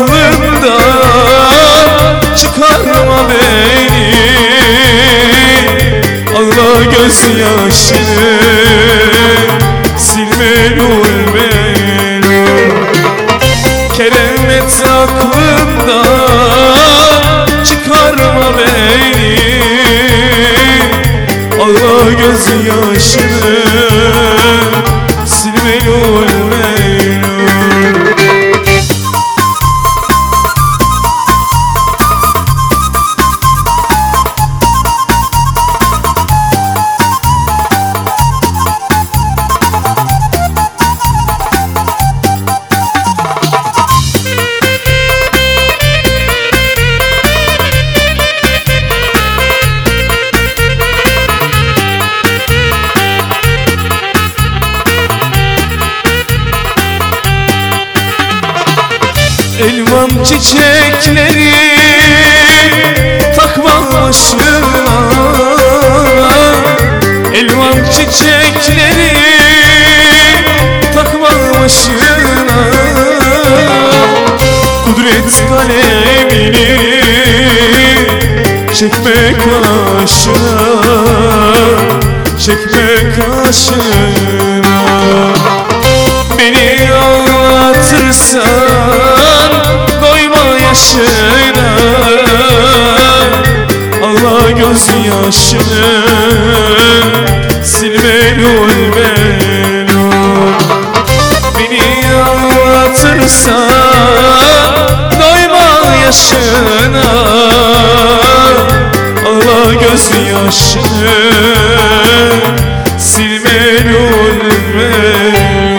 Keremet aklımda çıkarma beni. Ağla gözyaşını silme nur beni Keremet aklımda çıkarma beni. Ağla gözyaşını silme nur Elvan çiçekleri takma başına Elvan çiçekleri takma başına Kudret kalemini çekme kaşına Çekme kaşına yaşına Allah göz yaşını. Sil melul melul Beni. Anlatırsan doyma yaşına. Allah göz yaşını. Sil melul melul